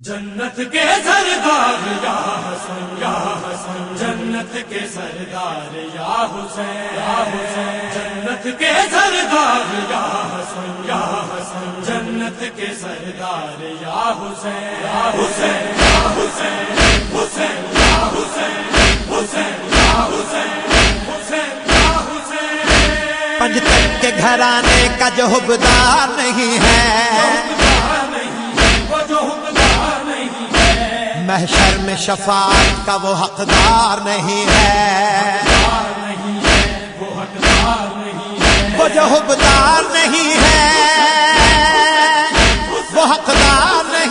جنت کے سردار یا حسن یا حسن۔ جنت کے سردار یا حسین۔ یا حسین۔ جنت کے سردار یا حسن یا حسن۔ جنت کے سردار یا حسین۔ یا حسین یا حسین۔ حسین یا حسین۔ حسین یا حسین۔ حسین یا حسین۔ پنج تک کے گھرانے کا جو حبدار نہیں ہے وہ جو حکمدار نہیں ہے محشر میں شفاعت کا وہ حقدار نہیں ہے۔ وہ حقدار نہیں ہے وہ جو حبدار نہیں ہے۔ وہ حقدار نہیں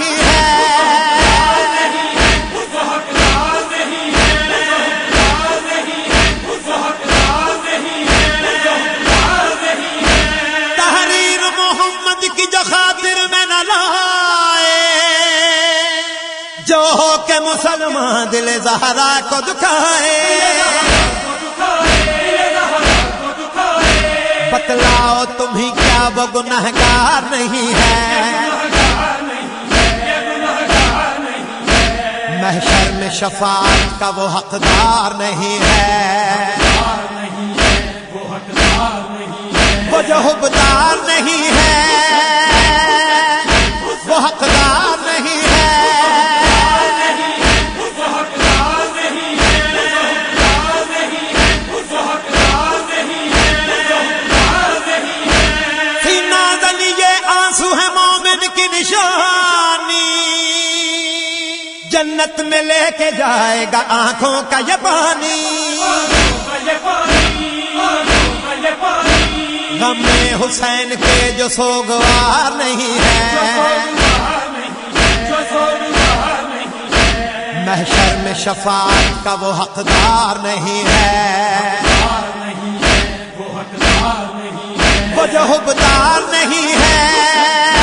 کے مسلمان دل زہرا کو دکھائے۔ بتلاؤ تمہیں کیا وہ گنہگار نہیں ہے۔ محشر میں شفاعت کا وہ حقدار نہیں ہے۔ وہ جو حبدار نہیں ہے۔ جنت میں لے کے جائے گا آنکھوں کا یہ پانی۔ غم حسین کے جو سوگوار نہیں ہے۔ محشر میں شفاعت کا وہ حقدار نہیں ہے۔ وہ جو حبدار نہیں ہے۔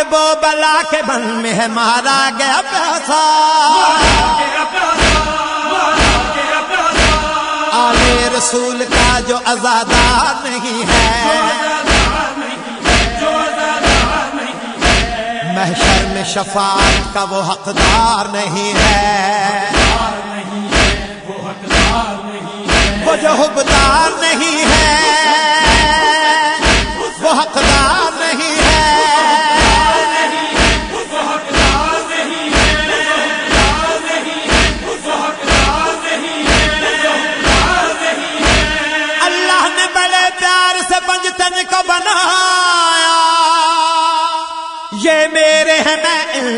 کربو بلا کے بن میں ہے مارا گیا پیسہ۔ آلے رسول کا جو ازادار نہیں ہے۔ محشر میں شفاعت کا وہ حقدار نہیں ہے۔ وہ جو حبدار نہیں ہے۔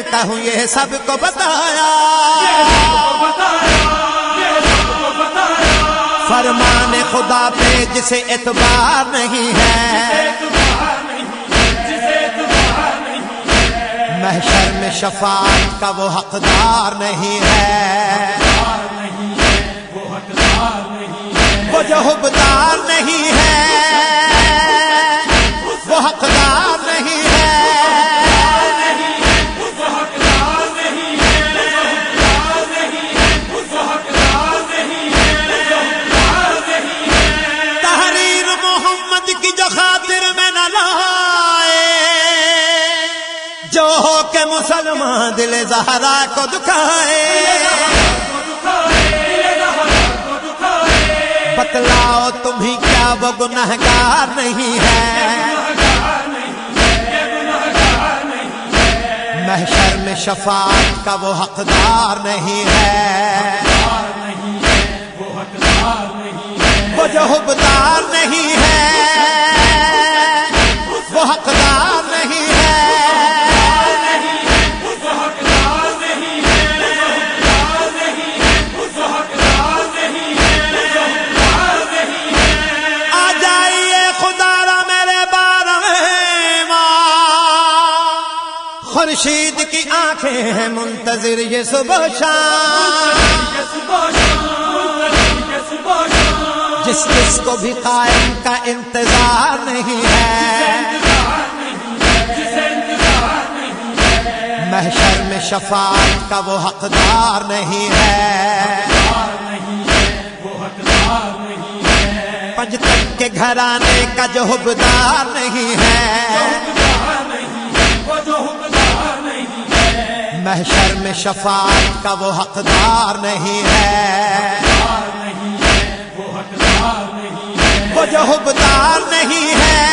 میں ان کا ہوں، یہ سب کو بتایا۔ فرمان خدا پہ جسے اعتبار نہیں ہے۔ محشر میں شفاعت کا وہ حقدار نہیں ہے۔ وہ جو حبدار نہیں ہے۔ ہو کے مسلمان دل زہرا کو دکھائے۔ بتلاؤ تمہیں کیا وہ گنہگار نہیں ہے۔ محشر میں شفاعت کا وہ حقدار نہیں ہے۔ وہ جو حبدار نہیں ہے۔ خورشید کی آنکھیں ہیں منتظر یہ صبح شام۔ جس کس کو بھی قائم کا انتظار نہیں ہے۔ محشر میں شفاعت کا وہ حقدار نہیں ہے۔ پنج تک کے گھرانے کا جو حبدار نہیں ہے۔ محشر میں شفاعت کا وہ حقدار نہیں ہے۔ وہ جو حقدار نہیں ہے۔